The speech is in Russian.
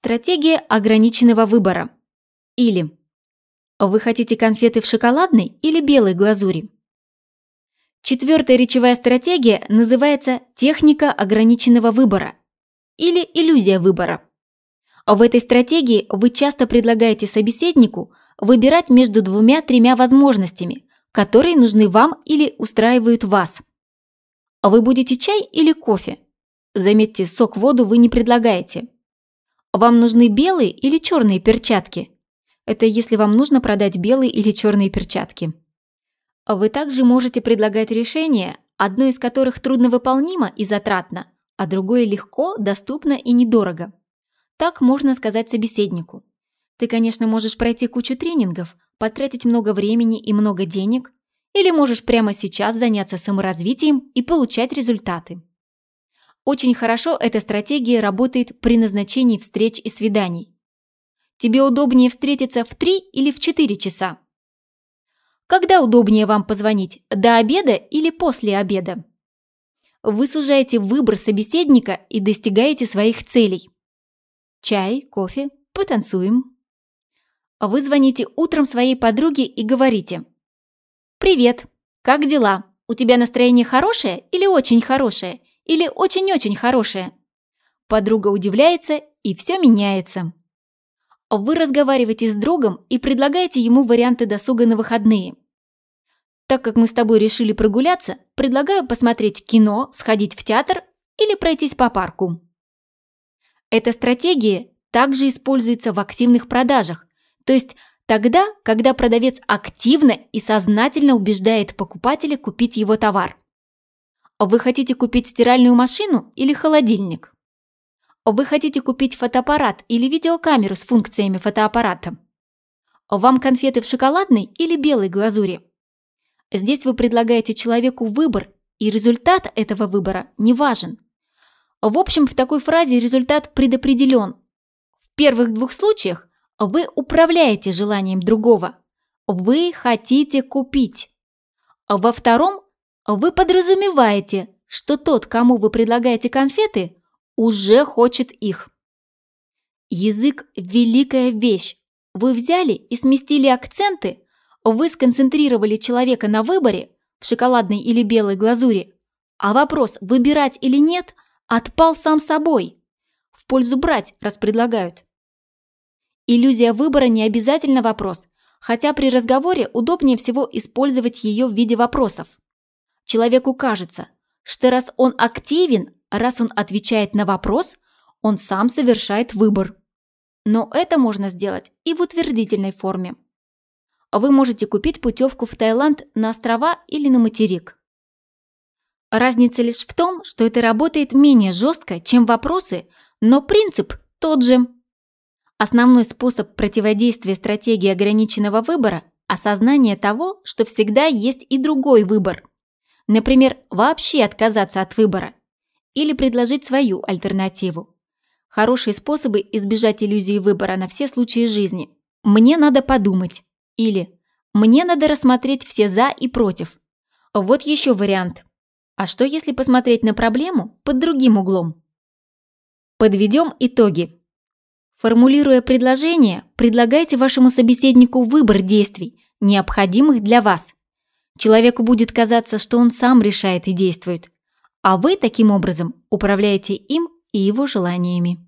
Стратегия ограниченного выбора. Или вы хотите конфеты в шоколадной или белой глазури? Четвертая речевая стратегия называется техника ограниченного выбора или иллюзия выбора. В этой стратегии вы часто предлагаете собеседнику выбирать между двумя-тремя возможностями, которые нужны вам или устраивают вас. Вы будете чай или кофе? Заметьте, сок-воду вы не предлагаете. Вам нужны белые или черные перчатки? Это если вам нужно продать белые или черные перчатки. Вы также можете предлагать решение, одно из которых трудновыполнимо и затратно, а другое легко, доступно и недорого. Так можно сказать собеседнику. Ты, конечно, можешь пройти кучу тренингов, потратить много времени и много денег, или можешь прямо сейчас заняться саморазвитием и получать результаты. Очень хорошо эта стратегия работает при назначении встреч и свиданий. Тебе удобнее встретиться в 3 или в 4 часа? Когда удобнее вам позвонить, до обеда или после обеда? Вы сужаете выбор собеседника и достигаете своих целей. Чай, кофе, потанцуем. Вы звоните утром своей подруге и говорите «Привет, как дела? У тебя настроение хорошее или очень хорошее? Или очень-очень хорошее. Подруга удивляется, и все меняется. Вы разговариваете с другом и предлагаете ему варианты досуга на выходные. Так как мы с тобой решили прогуляться, предлагаю посмотреть кино, сходить в театр или пройтись по парку. Эта стратегия также используется в активных продажах, то есть тогда, когда продавец активно и сознательно убеждает покупателя купить его товар. Вы хотите купить стиральную машину или холодильник? Вы хотите купить фотоаппарат или видеокамеру с функциями фотоаппарата? Вам конфеты в шоколадной или белой глазури? Здесь вы предлагаете человеку выбор, и результат этого выбора не важен. В общем, в такой фразе результат предопределен. В первых двух случаях вы управляете желанием другого. Вы хотите купить. Во втором вы подразумеваете, что тот, кому вы предлагаете конфеты, уже хочет их. Язык – великая вещь. Вы взяли и сместили акценты, вы сконцентрировали человека на выборе в шоколадной или белой глазури, а вопрос «выбирать или нет» отпал сам собой. В пользу брать, раз предлагают. Иллюзия выбора не обязательно вопрос, хотя при разговоре удобнее всего использовать ее в виде вопросов. Человеку кажется, что раз он активен, раз он отвечает на вопрос, он сам совершает выбор. Но это можно сделать и в утвердительной форме. Вы можете купить путевку в Таиланд на острова или на материк. Разница лишь в том, что это работает менее жестко, чем вопросы, но принцип тот же. Основной способ противодействия стратегии ограниченного выбора – осознание того, что всегда есть и другой выбор – Например, вообще отказаться от выбора или предложить свою альтернативу. Хорошие способы избежать иллюзии выбора на все случаи жизни. Мне надо подумать. Или мне надо рассмотреть все «за» и «против». Вот еще вариант. А что если посмотреть на проблему под другим углом? Подведем итоги. Формулируя предложение, предлагайте вашему собеседнику выбор действий, необходимых для вас – Человеку будет казаться, что он сам решает и действует, а вы таким образом управляете им и его желаниями.